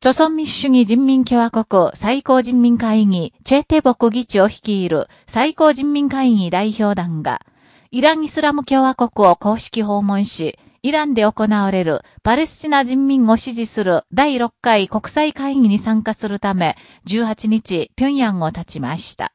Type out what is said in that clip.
朝鮮民主主義人民共和国最高人民会議、チェテボク議長率いる最高人民会議代表団が、イラン・イスラム共和国を公式訪問し、イランで行われるパレスチナ人民を支持する第6回国際会議に参加するため、18日、平壌を立ちました。